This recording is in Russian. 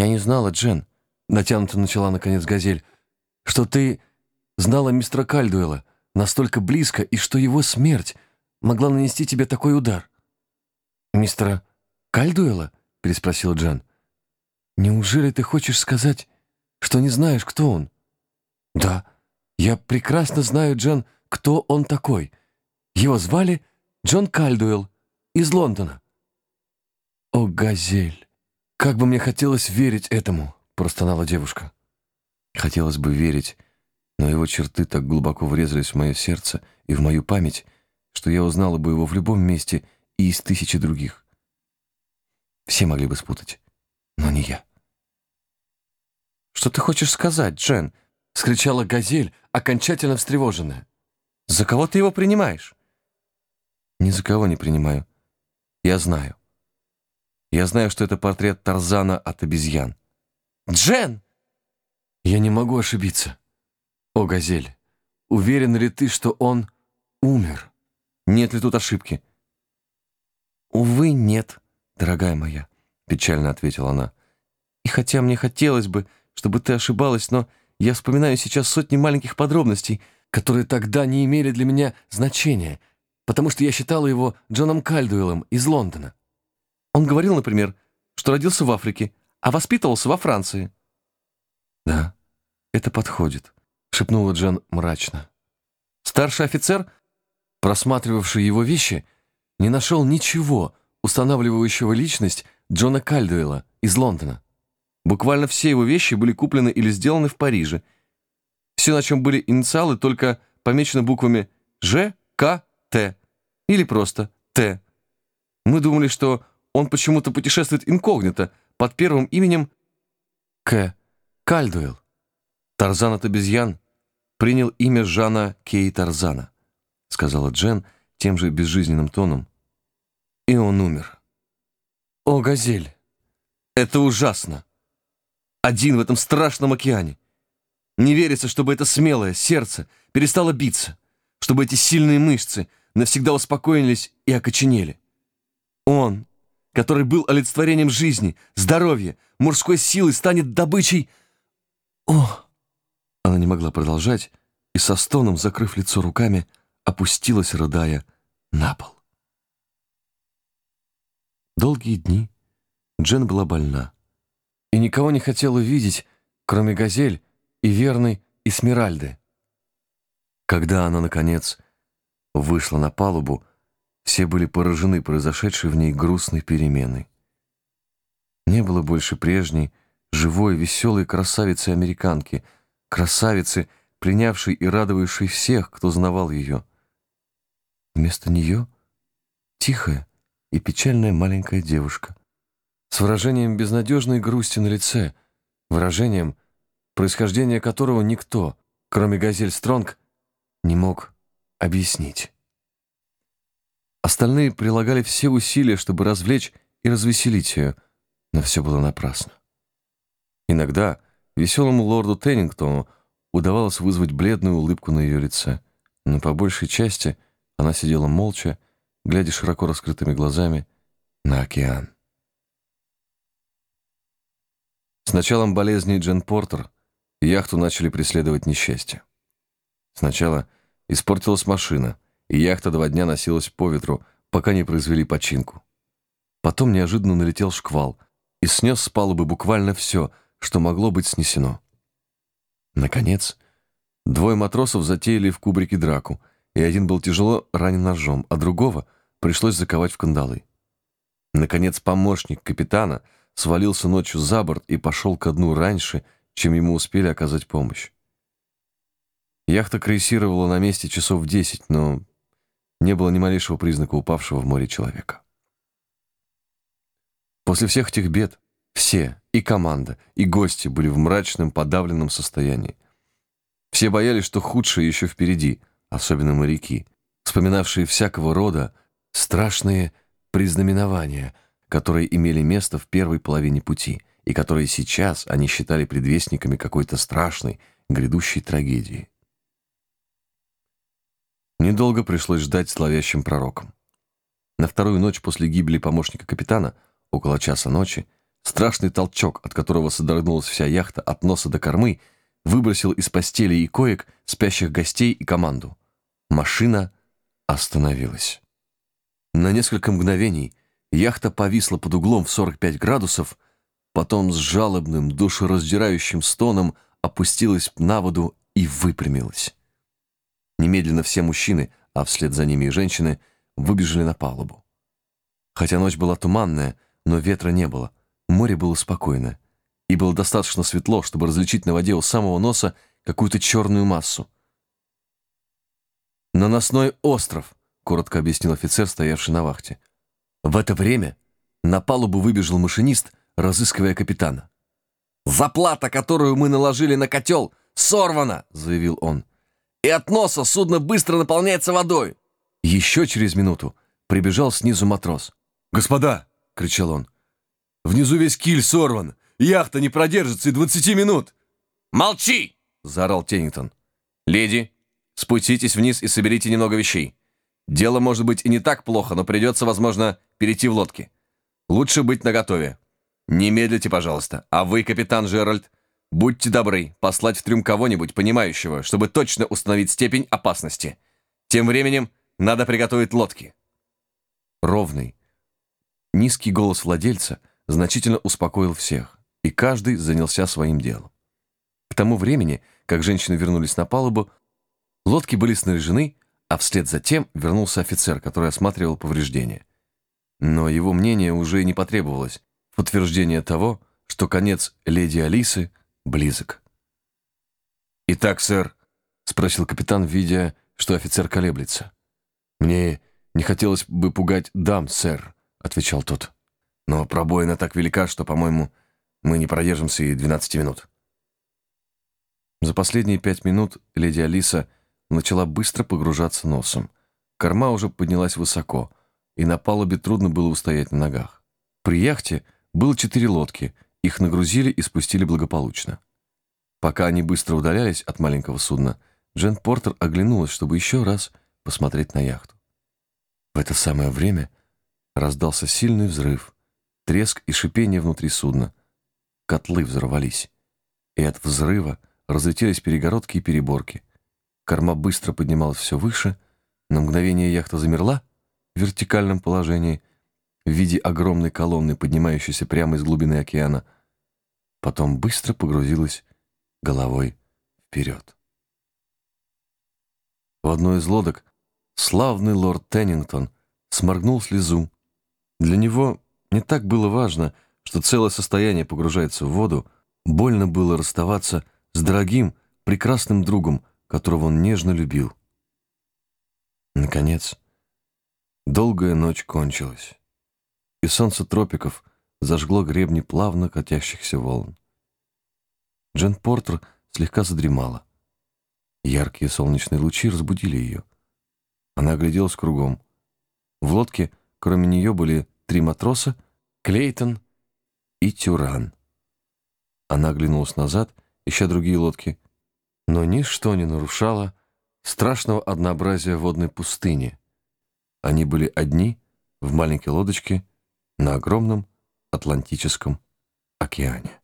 «Я не знала, Джен», — натянуто начала наконец Газель, «что ты знала мистера Кальдуэла настолько близко и что его смерть могла нанести тебе такой удар». «Мистера Кальдуэла?» — переспросил Джен. «Неужели ты хочешь сказать, что не знаешь, кто он?» «Да, я прекрасно знаю, Джен, кто он такой. Его звали Джон Кальдуэлл из Лондона». «О, Газель, как бы мне хотелось верить этому!» — простонала девушка. Хотелось бы верить, но его черты так глубоко врезались в мое сердце и в мою память, что я узнала бы его в любом месте и из тысячи других. Все могли бы спутать, но не я. «Что ты хочешь сказать, Джен?» — скричала Газель, окончательно встревоженная. «За кого ты его принимаешь?» «Ни за кого не принимаю. Я знаю. Я знаю, что это портрет Тарзана от обезьян». «Джен!» «Я не могу ошибиться. О, Газель, уверен ли ты, что он умер? Нет ли тут ошибки?» «Увы, нет, дорогая моя», — печально ответила она. «И хотя мне хотелось бы, чтобы ты ошибалась, но я вспоминаю сейчас сотни маленьких подробностей, которые тогда не имели для меня значения, потому что я считала его Джоном Кальдуэллом из Лондона. Он говорил, например, что родился в Африке, а воспитывался во Франции. «Да, это подходит», — шепнула Джен мрачно. Старший офицер, просматривавший его вещи, не нашел ничего, устанавливающего личность Джона Кальдуэлла из Лондона. Буквально все его вещи были куплены или сделаны в Париже. Все, на чем были инициалы, только помечены буквами Ж, К, Т. Или просто Т. Мы думали, что он почему-то путешествует инкогнито под первым именем К. Кальдуэлл. Тарзан от обезьян принял имя Жана Кей Тарзана, сказала Джен тем же безжизненным тоном. И он умер. О, Газель, это ужасно один в этом страшном океане. Не верится, чтобы это смелое сердце перестало биться, чтобы эти сильные мышцы навсегда успокоились и окоченели. Он, который был олицетворением жизни, здоровья, мужской силы, станет добычей... О! Она не могла продолжать и со стоном, закрыв лицо руками, опустилась, рыдая, на пол. Долгие дни Джен была больна и никого не хотела видеть, кроме Газель и верной Эсмеральды. Когда она, наконец, вышла на палубу, все были поражены произошедшей в ней грустной переменой. Не было больше прежней, живой, веселой красавицы-американки, красавицы, принявшей и радовавшей всех, кто знавал ее. Вместо нее тихая и печальная маленькая девушка, с выражением безнадежной грусти на лице, выражением, происхождение которого никто, кроме Газель Стронг, не мог объяснить. Остальные прилагали все усилия, чтобы развлечь и развеселить ее, но все было напрасно. Иногда веселому лорду Теннингтону удавалось вызвать бледную улыбку на ее лице, но по большей части она сидела молча, глядя широко раскрытыми глазами на океан. С началом болезни Джен Портер яхту начали преследовать несчастья. Сначала испортилась машина, яхта два дня носилась по ветру, пока не произвели починку. Потом неожиданно налетел шквал и снес с палубы буквально все, что могло быть снесено. Наконец, двое матросов затеяли в кубрике драку, и один был тяжело ранен ножом, а другого пришлось заковать в кандалы. Наконец, помощник капитана — свалился ночью за борт и пошел ко дну раньше, чем ему успели оказать помощь. Яхта крейсировала на месте часов десять, но не было ни малейшего признака упавшего в море человека. После всех этих бед все, и команда, и гости были в мрачном, подавленном состоянии. Все боялись, что худшее еще впереди, особенно моряки, вспоминавшие всякого рода страшные признаменования — которые имели место в первой половине пути и которые сейчас они считали предвестниками какой-то страшной, грядущей трагедии. Недолго пришлось ждать зловещим пророком. На вторую ночь после гибели помощника капитана, около часа ночи, страшный толчок, от которого содрогнулась вся яхта от носа до кормы, выбросил из постели и коек спящих гостей и команду. Машина остановилась. На несколько мгновений яхта повисла под углом в 45 градусов, потом с жалобным, душераздирающим стоном опустилась на воду и выпрямилась. Немедленно все мужчины, а вслед за ними и женщины, выбежали на палубу. Хотя ночь была туманная, но ветра не было, море было спокойно, и было достаточно светло, чтобы различить на воде у самого носа какую-то черную массу. «Наносной остров», — коротко объяснил офицер, стоявший на вахте. В это время на палубу выбежал машинист, разыскивая капитана. «Заплата, которую мы наложили на котел, сорвана!» — заявил он и от носа судно быстро наполняется водой. Еще через минуту прибежал снизу матрос. «Господа!» — кричал он. «Внизу весь киль сорван! Яхта не продержится и двадцати минут!» «Молчи!» — заорал Теннингтон. «Леди, спуститесь вниз и соберите немного вещей. Дело может быть и не так плохо, но придется, возможно, перейти в лодки. Лучше быть наготове. Не медлите, пожалуйста. А вы, капитан Джеральд, Будьте добры, послать в трюм кого-нибудь, понимающего, чтобы точно установить степень опасности. Тем временем надо приготовить лодки. Ровный, низкий голос владельца значительно успокоил всех, и каждый занялся своим делом. К тому времени, как женщины вернулись на палубу, лодки были снаряжены, а вслед за тем вернулся офицер, который осматривал повреждения. Но его мнение уже не потребовалось в подтверждение того, что конец леди Алисы близок. «Итак, сэр», — спросил капитан, видя, что офицер колеблется. «Мне не хотелось бы пугать дам, сэр», — отвечал тот. «Но пробоина так велика, что, по-моему, мы не продержимся и 12 минут». За последние пять минут леди Алиса начала быстро погружаться носом. Корма уже поднялась высоко, и на палубе трудно было устоять на ногах. При яхте было четыре лодки — их нагрузили и спустили благополучно. Пока они быстро удалялись от маленького судна, Джен Портер оглянулась, чтобы еще раз посмотреть на яхту. В это самое время раздался сильный взрыв, треск и шипение внутри судна. Котлы взорвались, и от взрыва разлетелись перегородки и переборки. Корма быстро поднималась все выше, на мгновение яхта замерла в вертикальном положении в виде огромной колонны, поднимающейся прямо из глубины океана, потом быстро погрузилась головой вперед. В одной из лодок славный лорд Теннингтон сморгнул слезу. Для него не так было важно, что целое состояние погружается в воду, больно было расставаться с дорогим, прекрасным другом, которого он нежно любил. Наконец, долгая ночь кончилась и солнце тропиков зажгло гребни плавно катящихся волн. Джен Портер слегка задремала. Яркие солнечные лучи разбудили ее. Она огляделась кругом. В лодке, кроме нее, были три матроса, Клейтон и Тюран. Она оглянулась назад, ища другие лодки, но ничто не нарушало страшного однообразия водной пустыни. Они были одни в маленькой лодочке на огромном Атлантическом океане.